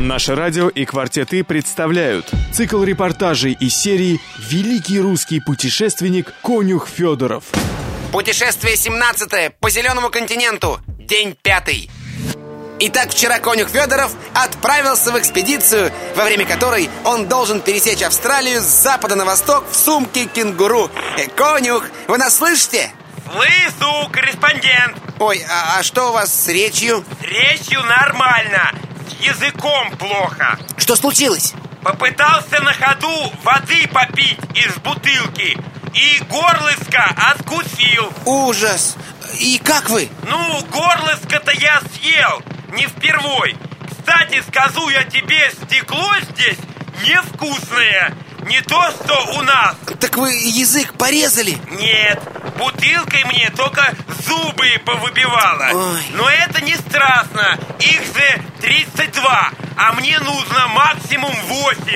Наше радио и «Квартеты» представляют цикл репортажей из серии «Великий русский путешественник Конюх Федоров». Путешествие 17 по Зеленому континенту. День пятый. Итак, вчера конюх Федоров отправился в экспедицию, во время которой он должен пересечь Австралию с запада на восток в сумке кенгуру. Э, конюх, вы нас слышите? Слышу, корреспондент. Ой, а, а что у вас с речью? С речью нормально, языком плохо. Что случилось? Попытался на ходу воды попить из бутылки и горлышко откусил. Ужас! И как вы? Ну, горлышко-то я съел, не впервой. Кстати, скажу я тебе, стекло здесь невкусное. Не то, что у нас. Так вы язык порезали? Нет, бутылкой мне только зубы повыбивало. Ой. Но это не страшно. Их же 32, а мне нужно максимум 8.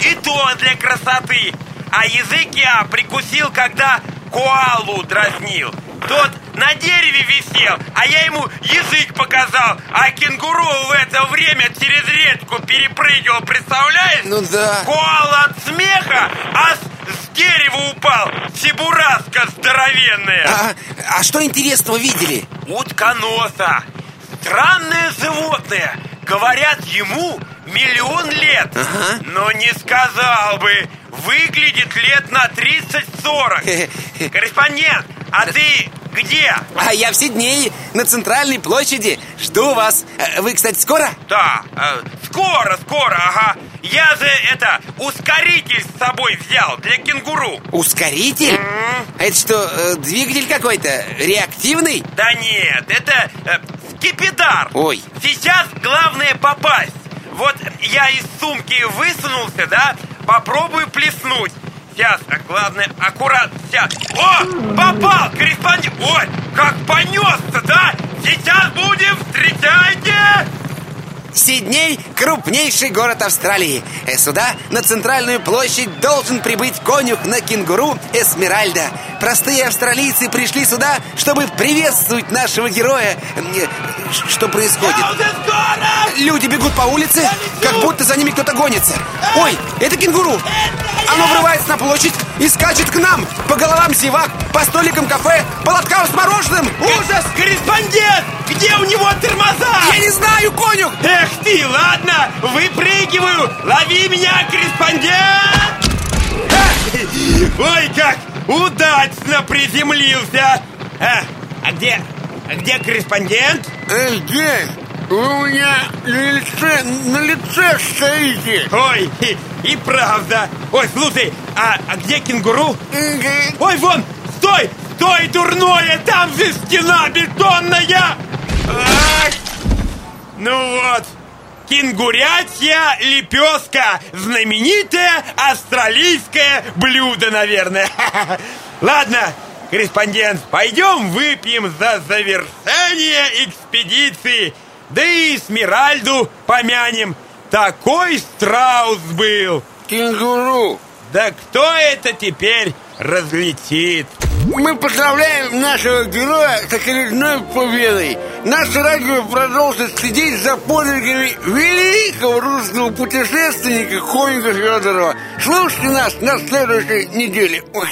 И то для красоты. А язык я прикусил, когда коалу дразнил. Тот на дереве висел, а я ему язык показал, а кенгуру в это время через речку перепрыгивал, представляешь? Ну да. Коала от смеха аж с дерева упал, чебураска здоровенная. А, а что интересного видели? Утконоса. Странное животное. Говорят, ему миллион лет. Ага. Но не сказал бы. Выглядит лет на 30-40. Корреспондент, а ты где? А я в Сиднее, на центральной площади. Жду вас. Э, Вы, кстати, скоро? Да, э, скоро, скоро, ага. Я же это ускоритель с собой взял для кенгуру. Ускоритель? А это что, э, двигатель какой-то? Реактивный? Да нет, это э, скипидар. Ой. Сейчас главное попасть. Вот я из сумки высунулся, да? Попробую плеснуть. Сейчас, а главное, аккуратно. Сейчас. О, попал, корреспондент. Ой, как понес-то, да? Сейчас будем, встречайте! Сидней – крупнейший город Австралии. Сюда, на центральную площадь, должен прибыть конюх на кенгуру Эсмеральда. Простые австралийцы пришли сюда, чтобы приветствовать нашего героя. Э, Что происходит? Люди бегут по улице, как будто за ними кто-то гонится. Ой, это кенгуру! Оно врывается на площадь и скачет к нам по головам зевак, по столикам кафе, по лоткам с мороженым. Ужас! Корреспондент! Где у него тормоза? Я не знаю, конюх! Ты, ладно, выпрыгиваю! Лови меня, корреспондент! Ой, как удачно приземлился! А, а где, а где корреспондент? Где? Вы у меня на лице, на лице стоите. Ой, и, и правда. Ой, слушай, а, а где кенгуру? Ой, вон, стой, стой, дурное, там же стена бетонная! Ах! Ну вот, кенгурятья лепеска, знаменитое австралийское блюдо, наверное. Ладно, корреспондент, пойдем выпьем за завершение экспедиции. Да и Смиральду помянем. Такой страус был. Кенгуру. Да кто это теперь разлетит? Мы поздравляем нашего героя с очередной победой. Наше радио продолжит следить за подвигами великого русского путешественника Конька Федорова. Слушайте нас на следующей неделе. Ой.